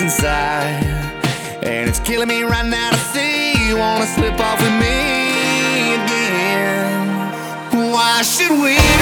inside. And it's killing me right now to see you wanna slip off with me again. Why should we?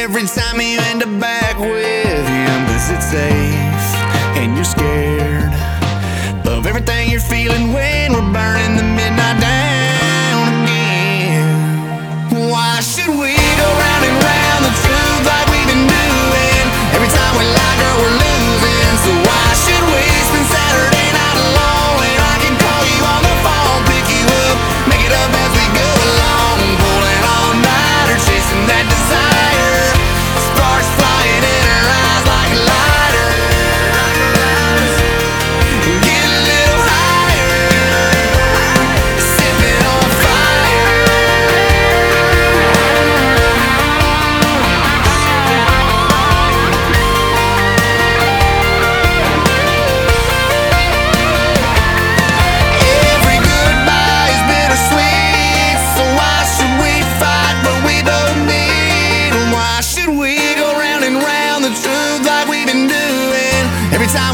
every time you end up back with him. Cause it's safe and you're scared of everything you're feeling when we're burning the midnight down again. Why should we?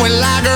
going like a